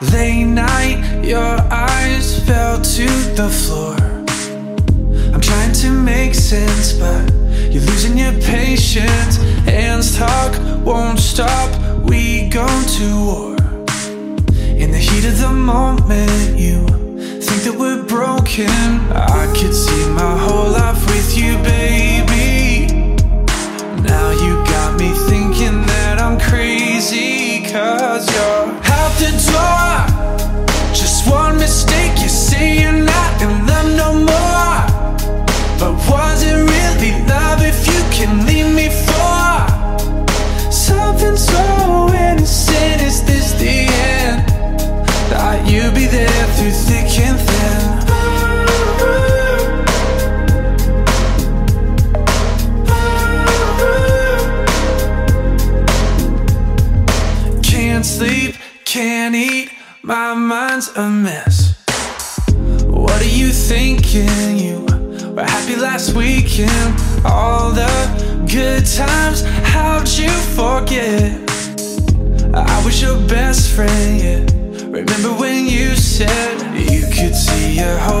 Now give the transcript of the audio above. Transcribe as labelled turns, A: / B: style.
A: Late night, your eyes fell to the floor. I'm trying to make sense, but you're losing your patience. Hands talk, won't stop. We go to war. In the heat of the moment, you think that we're broken. I could see my whole life with you, baby. Now you got me thinking that I'm crazy, cause you're out the door. Can't eat, my mind's a mess. What are you thinking? You were happy last weekend. All the good times, how'd you forget? I was your best friend, yeah. Remember when you said you could see your whole